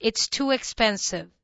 it's too expensive.